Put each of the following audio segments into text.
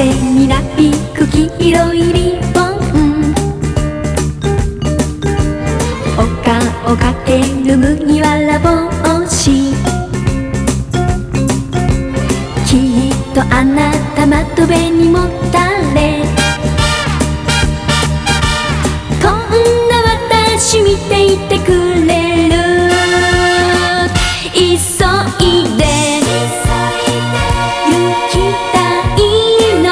風になびく黄色いリボン。お顔かける麦もたれこんな私見ていてくれる急いで行きたいの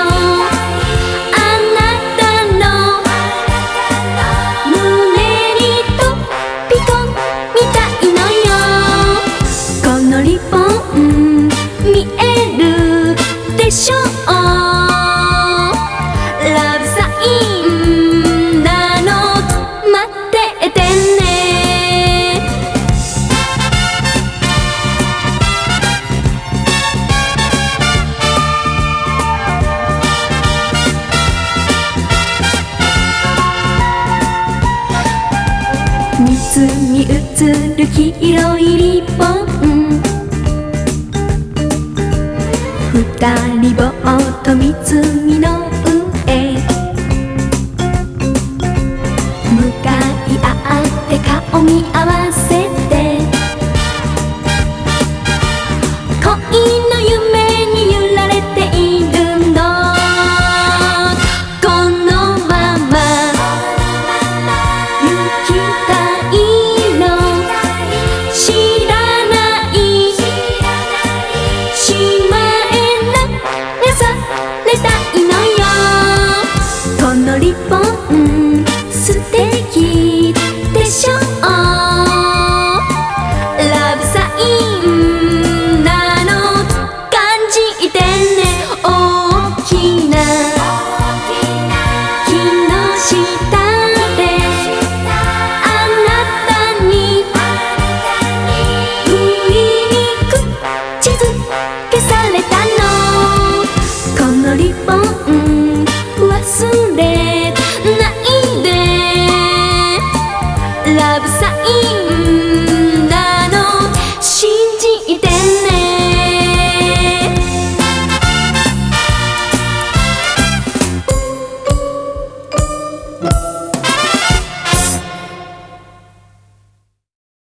あなたの胸にトピコンみたいのよこのリボン見えるでしょ水に映る黄色いリボン。二人ぼーっと湖の